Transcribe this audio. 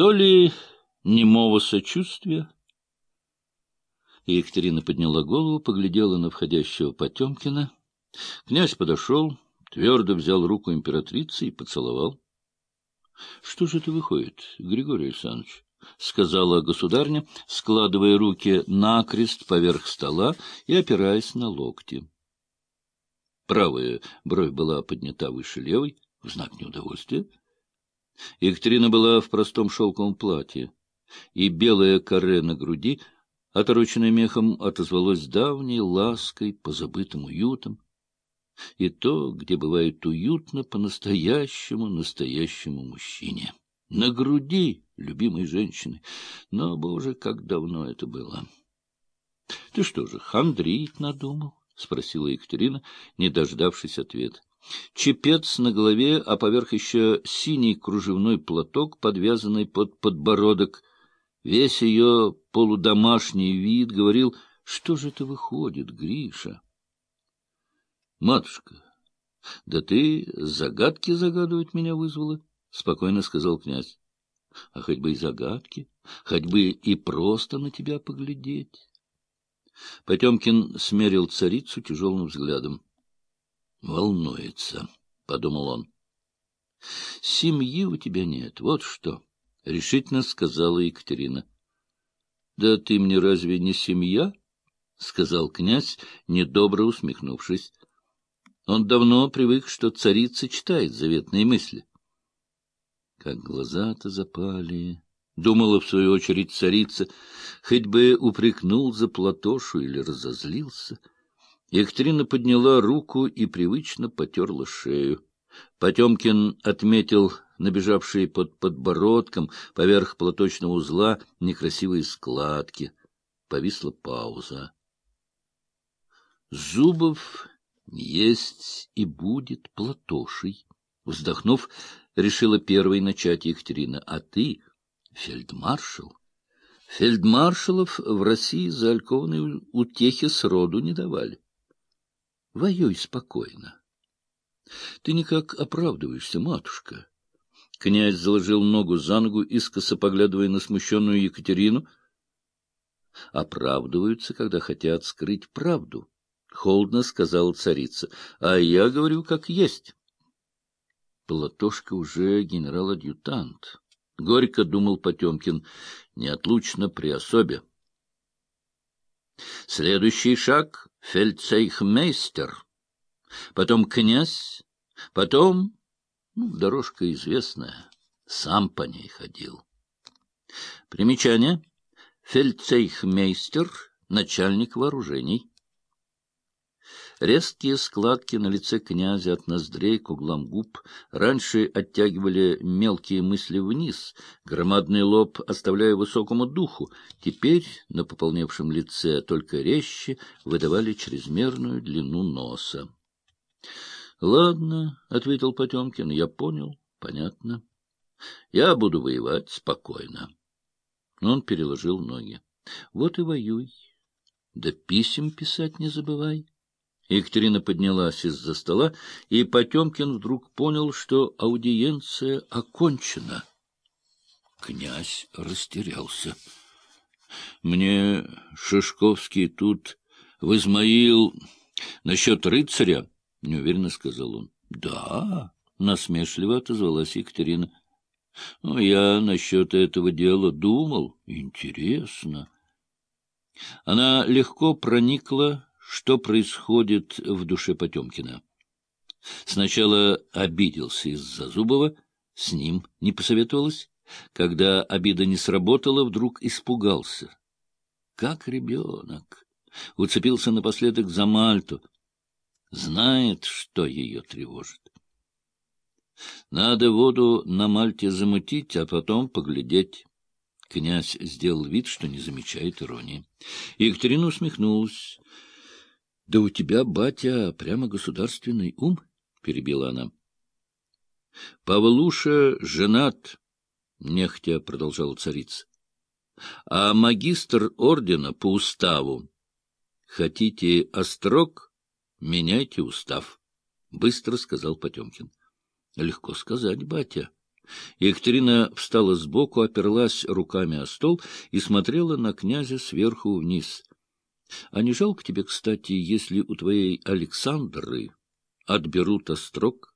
То ли немого сочувствия. Екатерина подняла голову, поглядела на входящего Потемкина. Князь подошел, твердо взял руку императрицы и поцеловал. — Что же это выходит, Григорий Александрович? — сказала государня, складывая руки накрест поверх стола и опираясь на локти. Правая бровь была поднята выше левой, в знак неудовольствия. Екатерина была в простом шелковом платье, и белая коре на груди, отороченная мехом, отозвалась давней лаской, позабытым уютом и то, где бывает уютно по-настоящему настоящему мужчине. На груди любимой женщины. Но, боже, как давно это было! — Ты что же, хандрить надумал? — спросила Екатерина, не дождавшись ответа. Чепец на голове, а поверх еще синий кружевной платок, подвязанный под подбородок. Весь ее полудомашний вид говорил, что же это выходит, Гриша? — Матушка, да ты загадки загадывать меня вызвала, — спокойно сказал князь. — А хоть бы и загадки, хоть бы и просто на тебя поглядеть. Потемкин смерил царицу тяжелым взглядом. — Волнуется, — подумал он. — Семьи у тебя нет, вот что, — решительно сказала Екатерина. — Да ты мне разве не семья? — сказал князь, недобро усмехнувшись. Он давно привык, что царица читает заветные мысли. Как глаза-то запали, — думала в свою очередь царица, хоть бы упрекнул за Платошу или разозлился. Екатерина подняла руку и привычно потерла шею. Потемкин отметил набежавшие под подбородком поверх платочного узла некрасивые складки. Повисла пауза. Зубов есть и будет Платошей. Вздохнув, решила первой начать Екатерина. А ты, фельдмаршал? Фельдмаршалов в России за альковные утехи сроду не давали. Воюй спокойно. Ты никак оправдываешься, матушка. Князь заложил ногу за ногу, искоса поглядывая на смущенную Екатерину. Оправдываются, когда хотят скрыть правду. — холодно сказала царица. — А я говорю, как есть. Платошка уже генерал-адъютант. Горько думал Потемкин, неотлучно при особе. Следующий шаг — фельдцейхмейстер, потом князь, потом... Ну, дорожка известная, сам по ней ходил. Примечание. Фельдцейхмейстер, начальник вооружений. Резкие складки на лице князя от ноздрей к углам губ раньше оттягивали мелкие мысли вниз, громадный лоб оставляя высокому духу, теперь на пополневшем лице только резче выдавали чрезмерную длину носа. — Ладно, — ответил Потемкин, — я понял, понятно. Я буду воевать спокойно. Он переложил ноги. — Вот и воюй. Да писем писать не забывай. Екатерина поднялась из-за стола, и Потемкин вдруг понял, что аудиенция окончена. Князь растерялся. — Мне Шишковский тут в Измаил насчет рыцаря, — неуверенно сказал он. — Да, — насмешливо отозвалась Екатерина. — Ну, я насчет этого дела думал. Интересно. Она легко проникла что происходит в душе Потемкина. Сначала обиделся из-за Зубова, с ним не посоветовалась. Когда обида не сработала, вдруг испугался. Как ребенок. Уцепился напоследок за Мальту. Знает, что ее тревожит. Надо воду на Мальте замутить, а потом поглядеть. Князь сделал вид, что не замечает иронии. Екатерина усмехнулась. — Да у тебя, батя, прямо государственный ум, — перебила она. — Павлуша женат, — нехтя продолжала царица. — А магистр ордена по уставу. Хотите острог? Меняйте устав, — быстро сказал Потемкин. — Легко сказать, батя. Екатерина встала сбоку, оперлась руками о стол и смотрела на князя сверху вниз. — А не жалко тебе, кстати, если у твоей Александры отберут острог?